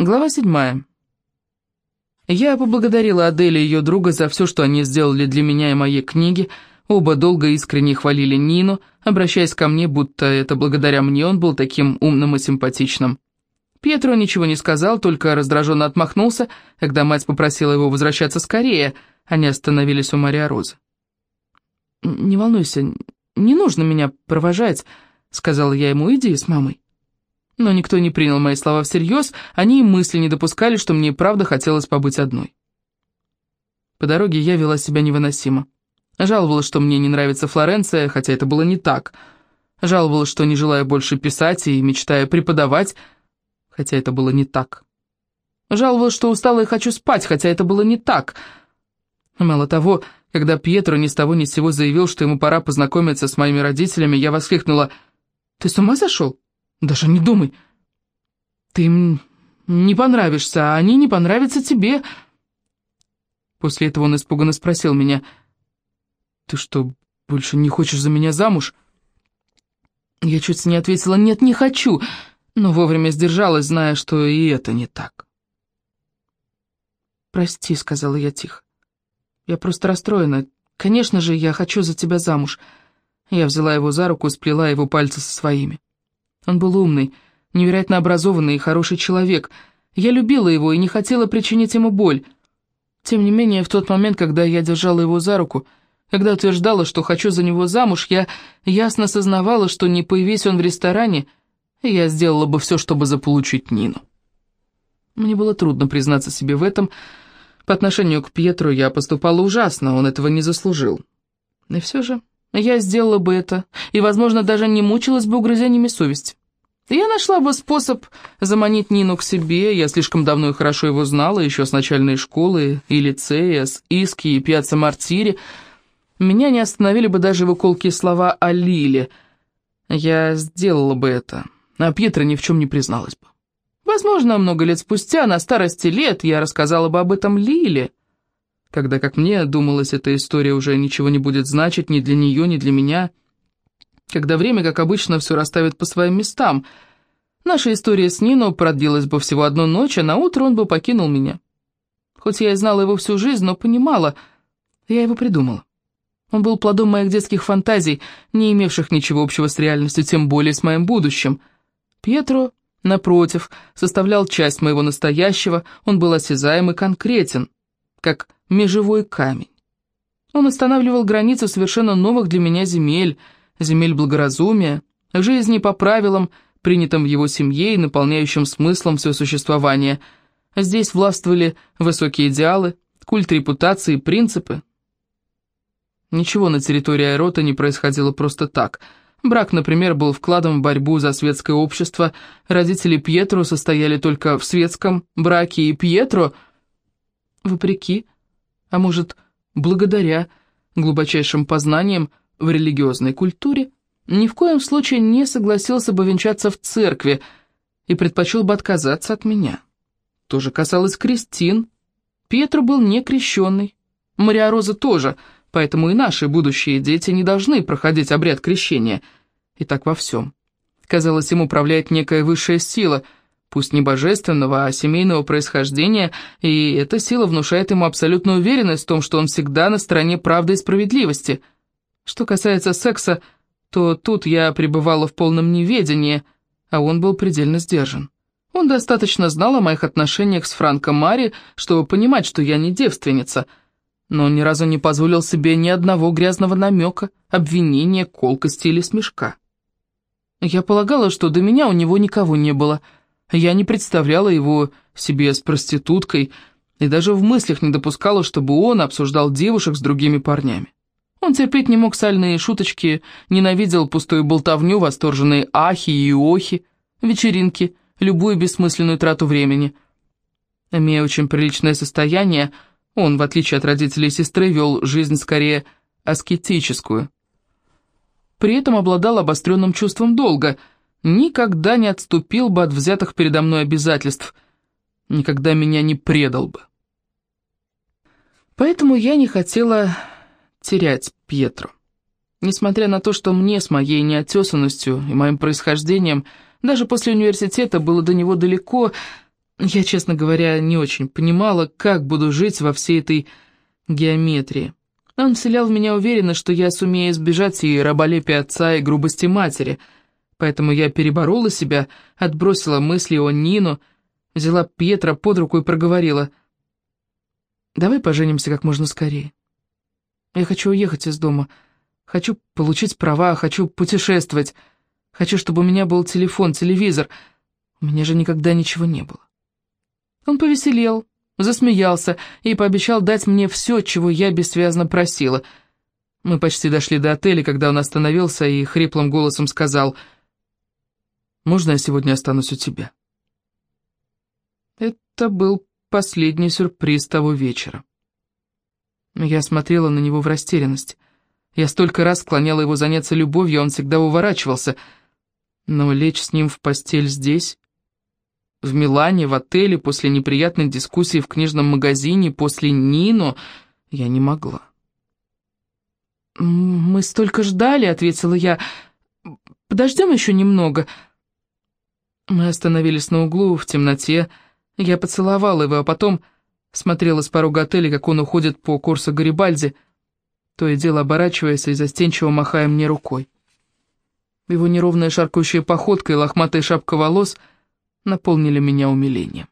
Глава седьмая. Я поблагодарила Адель и ее друга за все, что они сделали для меня и моей книги. Оба долго искренне хвалили Нину, обращаясь ко мне, будто это благодаря мне он был таким умным и симпатичным. Пьетро ничего не сказал, только раздраженно отмахнулся, когда мать попросила его возвращаться скорее, они остановились у Мария Розы. «Не волнуйся, не нужно меня провожать», — сказала я ему, — «иди с мамой». Но никто не принял мои слова всерьез, они и мысли не допускали, что мне и правда хотелось побыть одной. По дороге я вела себя невыносимо. Жаловалась, что мне не нравится Флоренция, хотя это было не так. Жаловалась, что не желаю больше писать и мечтаю преподавать, хотя это было не так. Жаловалась, что устала и хочу спать, хотя это было не так. Мало того, когда Пьетро ни с того ни с сего заявил, что ему пора познакомиться с моими родителями, я воскликнула «Ты с ума сошел?» Даже не думай. Ты им не понравишься, а они не понравятся тебе. После этого он испуганно спросил меня, «Ты что, больше не хочешь за меня замуж?» Я чуть не ответила, «Нет, не хочу», но вовремя сдержалась, зная, что и это не так. «Прости», — сказала я тихо. «Я просто расстроена. Конечно же, я хочу за тебя замуж». Я взяла его за руку и сплела его пальцы со своими. Он был умный, невероятно образованный и хороший человек. Я любила его и не хотела причинить ему боль. Тем не менее, в тот момент, когда я держала его за руку, когда утверждала, что хочу за него замуж, я ясно сознавала, что не появись он в ресторане, я сделала бы все, чтобы заполучить Нину. Мне было трудно признаться себе в этом. По отношению к Пьетру я поступала ужасно, он этого не заслужил. И все же я сделала бы это, и, возможно, даже не мучилась бы угрызениями совести. Я нашла бы способ заманить Нину к себе, я слишком давно и хорошо его знала, еще с начальной школы, и лицея, с Иски и Пьяцца Мартири. Меня не остановили бы даже его колкие слова о Лиле. Я сделала бы это, а Пьетро ни в чем не призналась бы. Возможно, много лет спустя, на старости лет, я рассказала бы об этом Лиле, когда, как мне думалось, эта история уже ничего не будет значить ни для нее, ни для меня — когда время, как обычно, все расставит по своим местам. Наша история с Нино продлилась бы всего одну ночь, а на утро он бы покинул меня. Хоть я и знала его всю жизнь, но понимала, я его придумала. Он был плодом моих детских фантазий, не имевших ничего общего с реальностью, тем более с моим будущим. Пьетро, напротив, составлял часть моего настоящего, он был осязаем и конкретен, как межевой камень. Он устанавливал границу совершенно новых для меня земель — земель благоразумия, жизни по правилам, принятым в его семье и наполняющим смыслом все существование. Здесь властвовали высокие идеалы, культ репутации и принципы. Ничего на территории Айрота не происходило просто так. Брак, например, был вкладом в борьбу за светское общество, родители Пьетро состояли только в светском браке, и Пьетро, вопреки, а может, благодаря глубочайшим познаниям, в религиозной культуре, ни в коем случае не согласился бы венчаться в церкви и предпочел бы отказаться от меня. То же касалось Кристин. Петр был не крещенный. Мария Роза тоже, поэтому и наши будущие дети не должны проходить обряд крещения. И так во всем. Казалось, им управляет некая высшая сила, пусть не божественного, а семейного происхождения, и эта сила внушает ему абсолютную уверенность в том, что он всегда на стороне правды и справедливости – что касается секса, то тут я пребывала в полном неведении, а он был предельно сдержан. Он достаточно знал о моих отношениях с Франко Мари, чтобы понимать, что я не девственница, но ни разу не позволил себе ни одного грязного намека, обвинения, колкости или смешка. Я полагала, что до меня у него никого не было. Я не представляла его себе с проституткой и даже в мыслях не допускала, чтобы он обсуждал девушек с другими парнями. Он терпеть не мог сальные шуточки, ненавидел пустую болтовню, восторженные ахи и охи, вечеринки, любую бессмысленную трату времени. Имея очень приличное состояние, он, в отличие от родителей сестры, вел жизнь скорее аскетическую. При этом обладал обостренным чувством долга, никогда не отступил бы от взятых передо мной обязательств, никогда меня не предал бы. Поэтому я не хотела терять Пьетро. Несмотря на то, что мне с моей неотесанностью и моим происхождением даже после университета было до него далеко, Я, честно говоря, не очень понимала, как буду жить во всей этой геометрии. Он вселял в меня уверенность, что я сумею избежать и раболепия отца, и грубости матери. Поэтому я переборола себя, отбросила мысли о Нину, взяла Петра под руку и проговорила. «Давай поженимся как можно скорее. Я хочу уехать из дома, хочу получить права, хочу путешествовать, хочу, чтобы у меня был телефон, телевизор. У меня же никогда ничего не было». Он повеселел, засмеялся и пообещал дать мне все, чего я бессвязно просила. Мы почти дошли до отеля, когда он остановился и хриплым голосом сказал, «Можно я сегодня останусь у тебя?» Это был последний сюрприз того вечера. Я смотрела на него в растерянности. Я столько раз склоняла его заняться любовью, он всегда уворачивался. Но лечь с ним в постель здесь в Милане, в отеле, после неприятной дискуссии в книжном магазине, после Нино, я не могла. «Мы столько ждали», — ответила я. «Подождем еще немного». Мы остановились на углу, в темноте. Я поцеловала его, а потом смотрела с порога отеля, как он уходит по курсу Гарибальди, то и дело оборачиваясь и застенчиво махая мне рукой. Его неровная шаркающая походка и лохматая шапка волос — наполнили меня умилением.